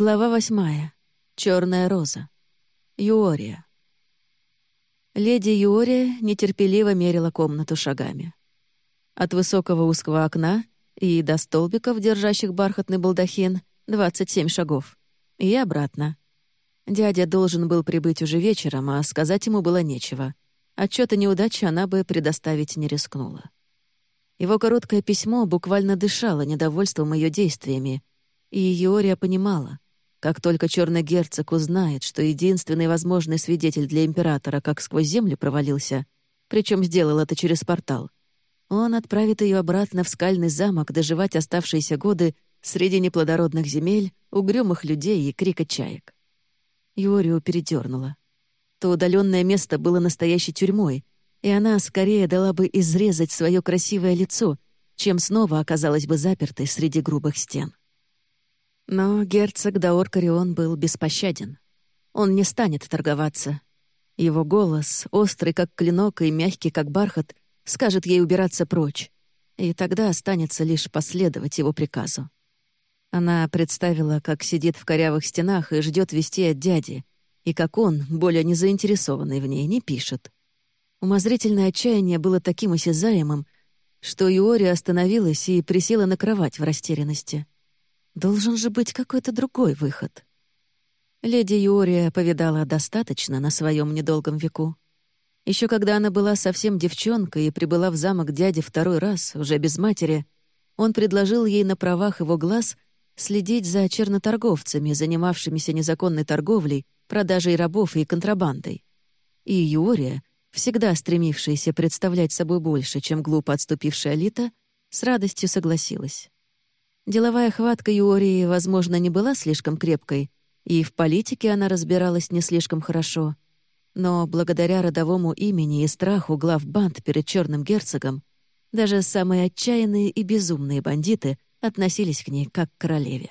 Глава восьмая. Черная роза. Юория. Леди Юория нетерпеливо мерила комнату шагами. От высокого узкого окна и до столбиков, держащих бархатный балдахин, 27 шагов. И обратно. Дядя должен был прибыть уже вечером, а сказать ему было нечего. Отчета неудачи она бы предоставить не рискнула. Его короткое письмо буквально дышало недовольством ее действиями, и Юория понимала, как только черный герцог узнает, что единственный возможный свидетель для императора как сквозь землю провалился, причем сделал это через портал, он отправит ее обратно в скальный замок доживать оставшиеся годы среди неплодородных земель, угрюмых людей и крика чаек. Юорию передернула. То удаленное место было настоящей тюрьмой, и она скорее дала бы изрезать свое красивое лицо, чем снова оказалась бы запертой среди грубых стен. Но герцог Даор Карион был беспощаден. Он не станет торговаться. Его голос, острый как клинок и мягкий как бархат, скажет ей убираться прочь, и тогда останется лишь последовать его приказу. Она представила, как сидит в корявых стенах и ждет вести от дяди, и как он, более не заинтересованный в ней, не пишет. Умозрительное отчаяние было таким осязаемым, что Юори остановилась и присела на кровать в растерянности — Должен же быть какой-то другой выход. Леди Юрия повидала достаточно на своем недолгом веку. Еще когда она была совсем девчонкой и прибыла в замок дяди второй раз, уже без матери, он предложил ей на правах его глаз следить за черноторговцами, занимавшимися незаконной торговлей, продажей рабов и контрабандой. И Юрия, всегда стремившаяся представлять собой больше, чем глупо отступившая Алита, с радостью согласилась. Деловая хватка Юории, возможно, не была слишком крепкой, и в политике она разбиралась не слишком хорошо. Но благодаря родовому имени и страху глав банд перед черным герцогом, даже самые отчаянные и безумные бандиты относились к ней как к королеве.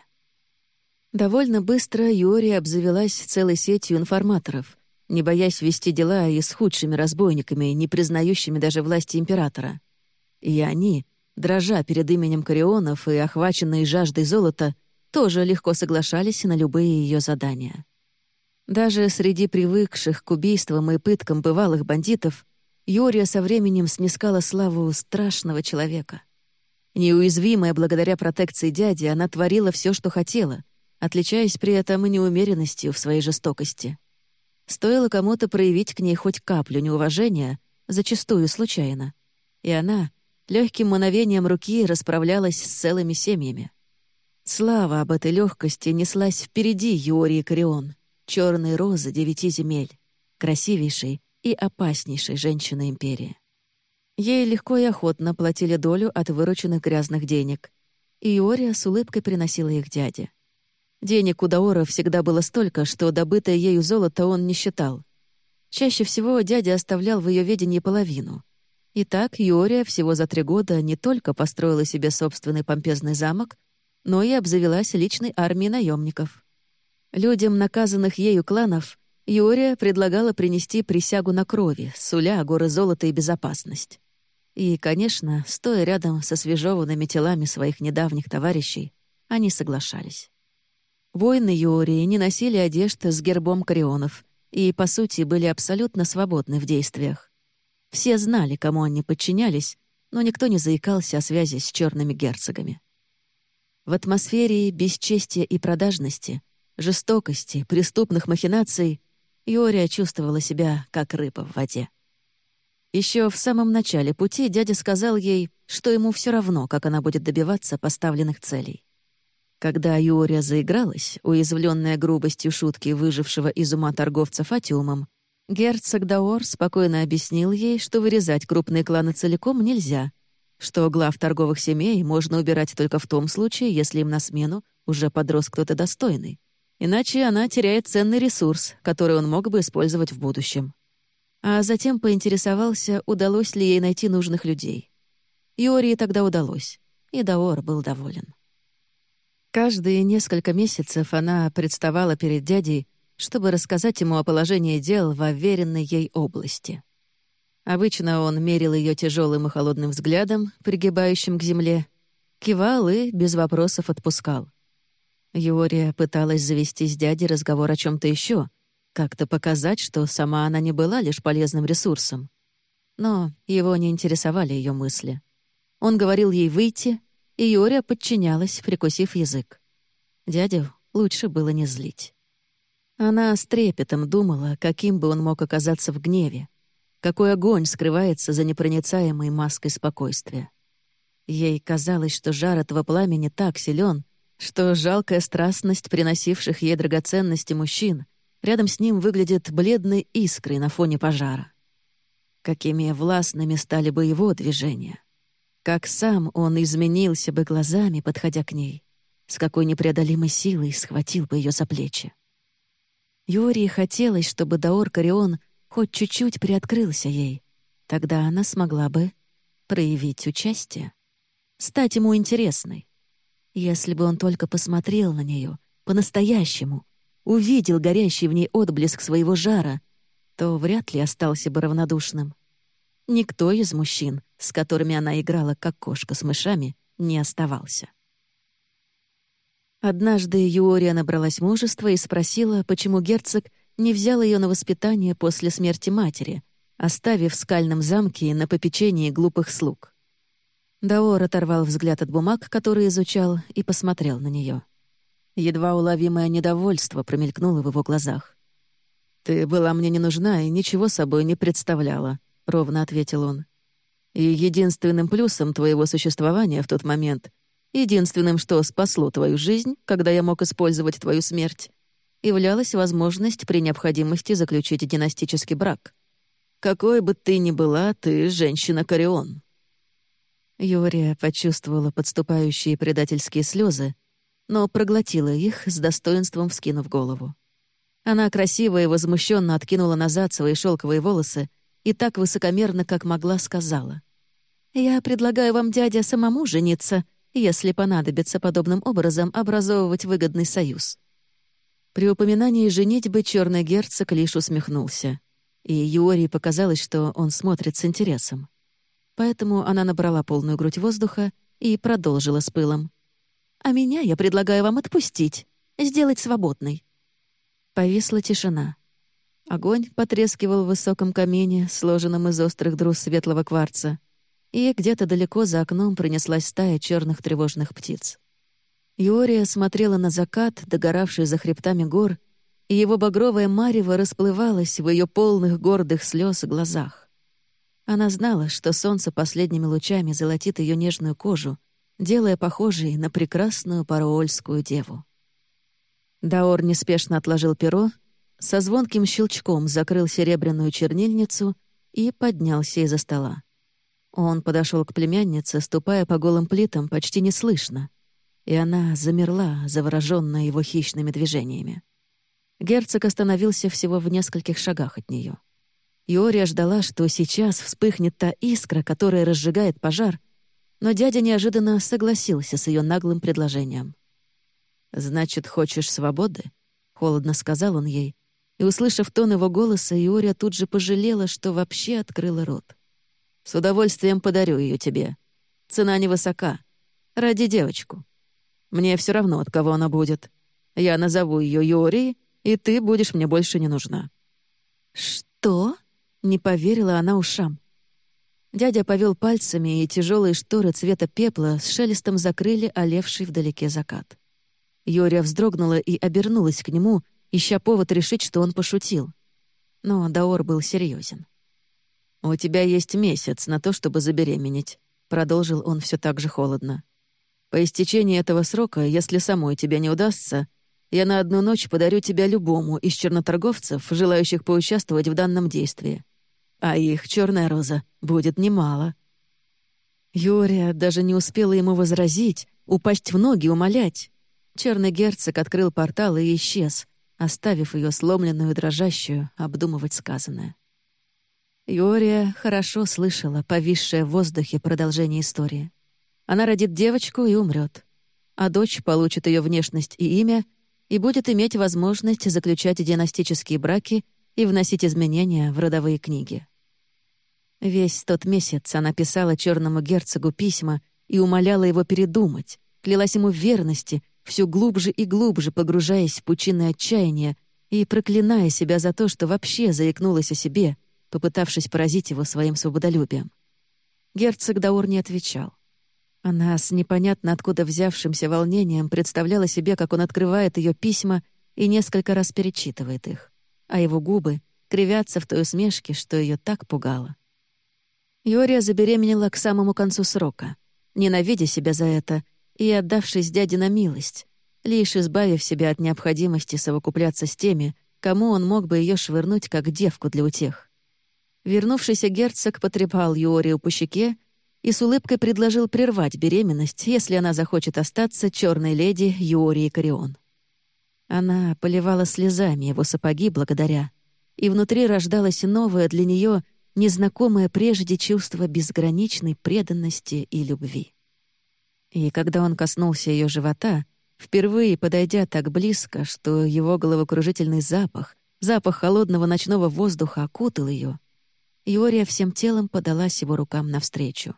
Довольно быстро Юория обзавелась целой сетью информаторов, не боясь вести дела и с худшими разбойниками, не признающими даже власти императора. И они, дрожа перед именем Корионов и охваченные жаждой золота, тоже легко соглашались на любые ее задания. Даже среди привыкших к убийствам и пыткам бывалых бандитов Юрия со временем снискала славу страшного человека. Неуязвимая благодаря протекции дяди, она творила все, что хотела, отличаясь при этом неумеренностью в своей жестокости. Стоило кому-то проявить к ней хоть каплю неуважения, зачастую случайно, и она, легким мановением руки расправлялась с целыми семьями. Слава об этой легкости неслась впереди Юрии Корион, черной розы девяти земель, красивейшей и опаснейшей женщины империи. Ей легко и охотно платили долю от вырученных грязных денег, и Иория с улыбкой приносила их дяде. Денег у Даора всегда было столько, что добытое ею золото он не считал. Чаще всего дядя оставлял в ее ведении половину, и так Юория всего за три года не только построила себе собственный помпезный замок, но и обзавелась личной армией наемников. Людям наказанных ею кланов Юория предлагала принести присягу на крови, суля горы золота и безопасность. И, конечно, стоя рядом со свежеванными телами своих недавних товарищей, они соглашались. Воины Юории не носили одежды с гербом Корионов и, по сути, были абсолютно свободны в действиях. Все знали, кому они подчинялись, но никто не заикался о связи с черными герцогами. В атмосфере бесчестия и продажности, жестокости, преступных махинаций Иория чувствовала себя как рыба в воде. Еще в самом начале пути дядя сказал ей, что ему все равно, как она будет добиваться поставленных целей. Когда Юория заигралась, уязвленная грубостью шутки выжившего из ума торговца Фатиумом, Герцог Даор спокойно объяснил ей, что вырезать крупные кланы целиком нельзя, что глав торговых семей можно убирать только в том случае, если им на смену уже подрос кто-то достойный. Иначе она теряет ценный ресурс, который он мог бы использовать в будущем. А затем поинтересовался, удалось ли ей найти нужных людей. Иории тогда удалось, и Даор был доволен. Каждые несколько месяцев она представала перед дядей чтобы рассказать ему о положении дел в уверенной ей области. Обычно он мерил ее тяжелым и холодным взглядом, пригибающим к земле, кивал и без вопросов отпускал. Юрия пыталась завести с дядей разговор о чем то еще, как-то показать, что сама она не была лишь полезным ресурсом. Но его не интересовали ее мысли. Он говорил ей выйти, и Юрия подчинялась, прикусив язык. Дядю лучше было не злить. Она с трепетом думала, каким бы он мог оказаться в гневе, какой огонь скрывается за непроницаемой маской спокойствия. Ей казалось, что жар этого пламени так силен, что жалкая страстность приносивших ей драгоценности мужчин рядом с ним выглядит бледной искрой на фоне пожара. Какими властными стали бы его движения. Как сам он изменился бы глазами, подходя к ней, с какой непреодолимой силой схватил бы ее за плечи. Юрии хотелось, чтобы Даор Карион хоть чуть-чуть приоткрылся ей. Тогда она смогла бы проявить участие, стать ему интересной. Если бы он только посмотрел на нее по-настоящему, увидел горящий в ней отблеск своего жара, то вряд ли остался бы равнодушным. Никто из мужчин, с которыми она играла как кошка с мышами, не оставался. Однажды Юория набралась мужества и спросила, почему герцог не взял ее на воспитание после смерти матери, оставив в скальном замке на попечении глупых слуг. Даор оторвал взгляд от бумаг, которые изучал, и посмотрел на нее. Едва уловимое недовольство промелькнуло в его глазах. «Ты была мне не нужна и ничего собой не представляла», — ровно ответил он. «И единственным плюсом твоего существования в тот момент, единственным, что спасло твою жизнь, когда я мог использовать твою смерть, являлась возможность при необходимости заключить династический брак. Какой бы ты ни была, ты женщина-корион». Юрия почувствовала подступающие предательские слезы, но проглотила их с достоинством вскинув голову. Она красиво и возмущенно откинула назад свои шелковые волосы и так высокомерно, как могла, сказала. «Я предлагаю вам, дядя, самому жениться, если понадобится подобным образом образовывать выгодный союз. При упоминании женитьбы черный герцог лишь усмехнулся, и Юории показалось, что он смотрит с интересом. Поэтому она набрала полную грудь воздуха и продолжила с пылом. «А меня я предлагаю вам отпустить, сделать свободной». Повисла тишина. Огонь потрескивал в высоком камине, сложенном из острых друз светлого кварца, и где-то далеко за окном принеслась стая черных тревожных птиц. Юория смотрела на закат, догоравший за хребтами гор, и его багровое марево расплывалось в ее полных гордых слез глазах. Она знала, что солнце последними лучами золотит ее нежную кожу, делая похожей на прекрасную пароольскую деву. Даор неспешно отложил перо, со звонким щелчком закрыл серебряную чернильницу и поднялся из-за стола. Он подошел к племяннице, ступая по голым плитам почти неслышно, и она замерла, заворожённая его хищными движениями. Герцог остановился всего в нескольких шагах от нее. Иория ждала, что сейчас вспыхнет та искра, которая разжигает пожар, но дядя неожиданно согласился с ее наглым предложением. «Значит, хочешь свободы?» — холодно сказал он ей, и, услышав тон его голоса, Иория тут же пожалела, что вообще открыла рот. «С удовольствием подарю ее тебе. Цена невысока. Ради девочку. Мне все равно, от кого она будет. Я назову ее Юрией, и ты будешь мне больше не нужна». «Что?» — не поверила она ушам. Дядя повел пальцами, и тяжелые шторы цвета пепла с шелестом закрыли олевший вдалеке закат. Юрия вздрогнула и обернулась к нему, ища повод решить, что он пошутил. Но Даор был серьезен. «У тебя есть месяц на то, чтобы забеременеть», — продолжил он все так же холодно. По истечении этого срока, если самой тебе не удастся, я на одну ночь подарю тебя любому из черноторговцев, желающих поучаствовать в данном действии. А их, черная роза, будет немало». Юрия даже не успела ему возразить, упасть в ноги, умолять. Черный герцог открыл портал и исчез, оставив ее сломленную и дрожащую обдумывать сказанное. Юрия хорошо слышала повисшее в воздухе продолжение истории. Она родит девочку и умрет. А дочь получит ее внешность и имя и будет иметь возможность заключать династические браки и вносить изменения в родовые книги. Весь тот месяц она писала черному герцогу письма и умоляла его передумать, клялась ему в верности, все глубже и глубже погружаясь в пучины отчаяния и проклиная себя за то, что вообще заикнулась о себе, попытавшись поразить его своим свободолюбием. Герцог Даур не отвечал. Она с непонятно откуда взявшимся волнением представляла себе, как он открывает ее письма и несколько раз перечитывает их, а его губы кривятся в той усмешке, что ее так пугало. Юрия забеременела к самому концу срока, ненавидя себя за это и отдавшись дяде на милость, лишь избавив себя от необходимости совокупляться с теми, кому он мог бы ее швырнуть как девку для утех. Вернувшийся герцог потрепал Юорию по щеке и с улыбкой предложил прервать беременность, если она захочет остаться черной леди Юории Карион. Она поливала слезами его сапоги благодаря, и внутри рождалось новое для нее незнакомое прежде чувство безграничной преданности и любви. И когда он коснулся ее живота, впервые подойдя так близко, что его головокружительный запах, запах холодного ночного воздуха окутал ее, Иория всем телом подалась его рукам навстречу.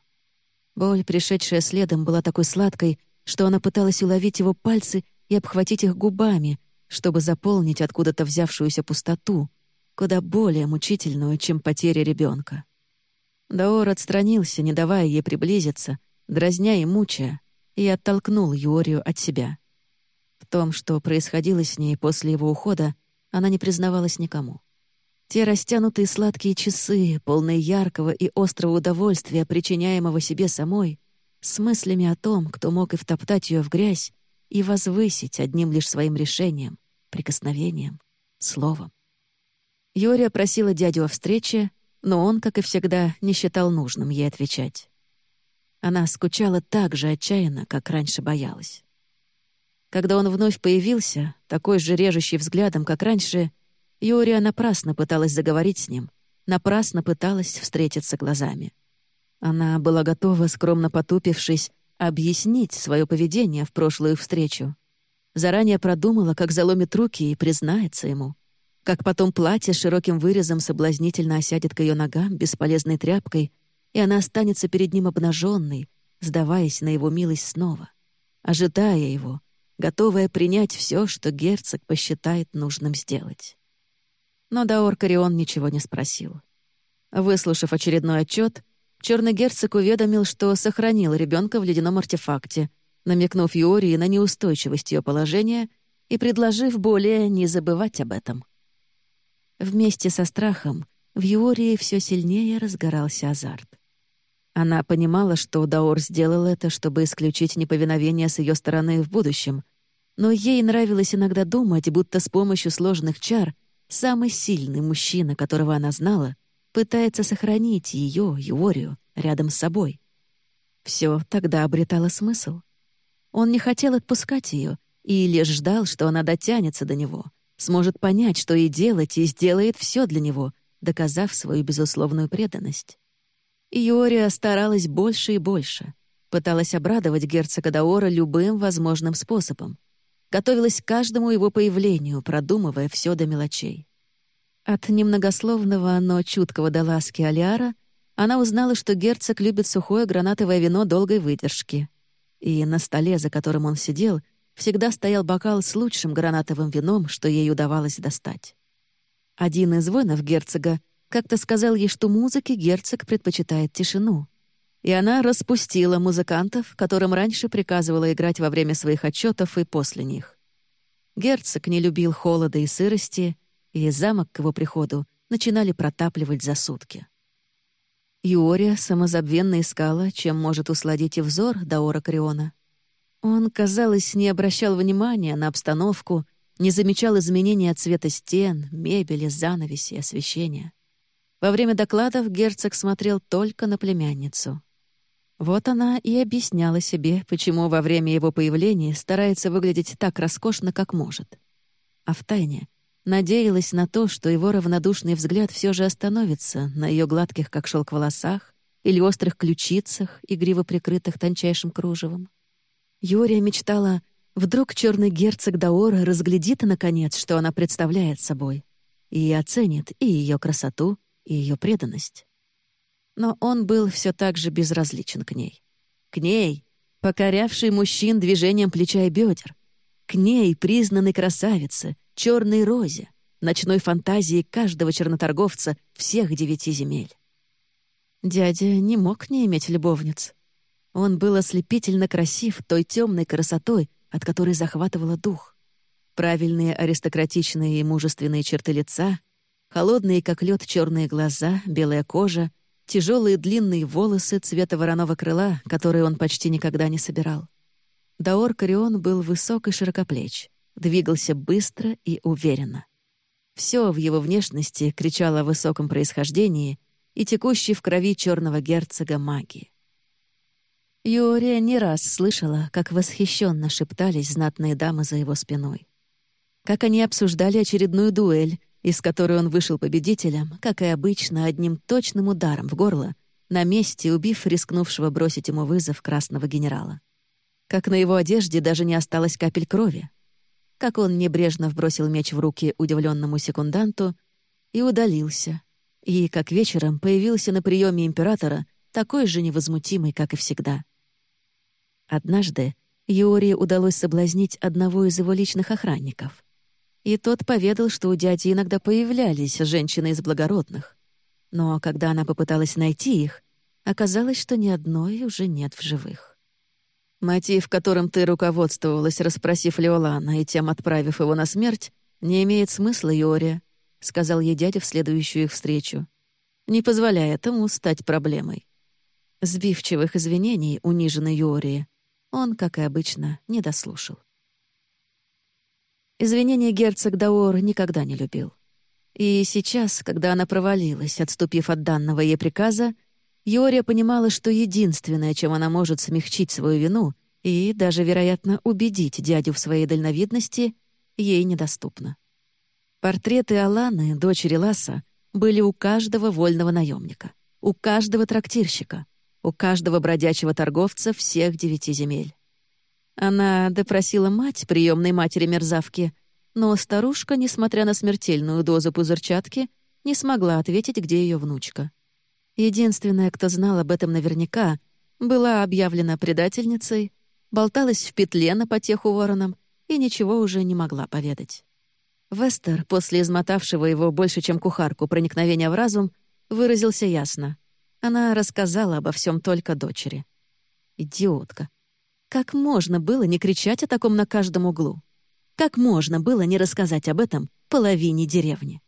Боль, пришедшая следом, была такой сладкой, что она пыталась уловить его пальцы и обхватить их губами, чтобы заполнить откуда-то взявшуюся пустоту, куда более мучительную, чем потеря ребенка. Даор отстранился, не давая ей приблизиться, дразня и мучая, и оттолкнул Юорию от себя. В том, что происходило с ней после его ухода, она не признавалась никому. Те растянутые сладкие часы, полные яркого и острого удовольствия, причиняемого себе самой, с мыслями о том, кто мог и втоптать ее в грязь, и возвысить одним лишь своим решением, прикосновением, словом. Юрия просила дядю о встрече, но он, как и всегда, не считал нужным ей отвечать. Она скучала так же отчаянно, как раньше боялась. Когда он вновь появился, такой же режущий взглядом, как раньше, Юрия напрасно пыталась заговорить с ним, напрасно пыталась встретиться глазами. Она была готова, скромно потупившись, объяснить свое поведение в прошлую встречу. Заранее продумала, как заломит руки и признается ему как потом платье с широким вырезом соблазнительно осядет к ее ногам бесполезной тряпкой, и она останется перед ним обнаженной, сдаваясь на его милость снова, ожидая его, готовая принять все, что герцог посчитает нужным сделать. Но Даор Карион ничего не спросил. Выслушав очередной отчет, черный герцог уведомил, что сохранил ребенка в ледяном артефакте, намекнув Юории на неустойчивость ее положения и предложив более не забывать об этом. Вместе со страхом в Юории все сильнее разгорался азарт. Она понимала, что Даор сделал это, чтобы исключить неповиновение с ее стороны в будущем, но ей нравилось иногда думать, будто с помощью сложных чар самый сильный мужчина, которого она знала, пытается сохранить ее, Юорию, рядом с собой. Все тогда обретало смысл. Он не хотел отпускать ее и лишь ждал, что она дотянется до него — сможет понять, что и делать, и сделает все для него, доказав свою безусловную преданность. Иория старалась больше и больше, пыталась обрадовать герцога Даора любым возможным способом, готовилась к каждому его появлению, продумывая все до мелочей. От немногословного, но чуткого до ласки Алиара она узнала, что герцог любит сухое гранатовое вино долгой выдержки. И на столе, за которым он сидел, всегда стоял бокал с лучшим гранатовым вином, что ей удавалось достать. Один из воинов герцога как-то сказал ей, что музыке герцог предпочитает тишину. И она распустила музыкантов, которым раньше приказывала играть во время своих отчетов и после них. Герцог не любил холода и сырости, и замок к его приходу начинали протапливать за сутки. Юория самозабвенно искала, чем может усладить и взор Даора Криона. Он, казалось, не обращал внимания на обстановку, не замечал изменения цвета стен, мебели, занавеси, освещения. Во время докладов герцог смотрел только на племянницу. Вот она и объясняла себе, почему во время его появления старается выглядеть так роскошно, как может. А втайне надеялась на то, что его равнодушный взгляд все же остановится на ее гладких, как шелк, волосах или острых ключицах, игриво прикрытых тончайшим кружевом. Юрия мечтала, вдруг черный герцог Даора разглядит, наконец, что она представляет собой, и оценит и ее красоту, и ее преданность. Но он был все так же безразличен к ней. К ней, покорявший мужчин движением плеча и бедер, К ней признанной красавице, черной розе, ночной фантазии каждого черноторговца всех девяти земель. Дядя не мог не иметь любовниц. Он был ослепительно красив той темной красотой, от которой захватывала дух. Правильные аристократичные и мужественные черты лица, холодные, как лед, черные глаза, белая кожа, тяжелые длинные волосы цвета вороного крыла, которые он почти никогда не собирал. Даор Карион был высок и широкоплеч, двигался быстро и уверенно. Все в его внешности кричало о высоком происхождении и текущей в крови черного герцога магии. Юрия не раз слышала, как восхищенно шептались знатные дамы за его спиной. Как они обсуждали очередную дуэль, из которой он вышел победителем, как и обычно, одним точным ударом в горло, на месте убив рискнувшего бросить ему вызов красного генерала. Как на его одежде даже не осталось капель крови. Как он небрежно вбросил меч в руки удивленному секунданту и удалился. И как вечером появился на приеме императора, такой же невозмутимый, как и всегда. Однажды Юрии удалось соблазнить одного из его личных охранников. И тот поведал, что у дяди иногда появлялись женщины из благородных. Но когда она попыталась найти их, оказалось, что ни одной уже нет в живых. Мотив, которым ты руководствовалась, расспросив Леолана и тем отправив его на смерть, не имеет смысла, Юрия, — сказал ей дядя в следующую их встречу. «Не позволяя этому стать проблемой». Сбивчивых извинений, униженной Юрии, он, как и обычно, не дослушал. Извинения герцог Даор никогда не любил. И сейчас, когда она провалилась, отступив от данного ей приказа, Йория понимала, что единственное, чем она может смягчить свою вину и даже, вероятно, убедить дядю в своей дальновидности, ей недоступно. Портреты Аланы, дочери Ласа, были у каждого вольного наемника, у каждого трактирщика, у каждого бродячего торговца всех девяти земель. Она допросила мать приемной матери мерзавки, но старушка, несмотря на смертельную дозу пузырчатки, не смогла ответить, где ее внучка. Единственная, кто знал об этом наверняка, была объявлена предательницей, болталась в петле на потеху воронам и ничего уже не могла поведать. Вестер, после измотавшего его больше, чем кухарку, проникновения в разум, выразился ясно. Она рассказала обо всем только дочери. Идиотка. Как можно было не кричать о таком на каждом углу? Как можно было не рассказать об этом половине деревни?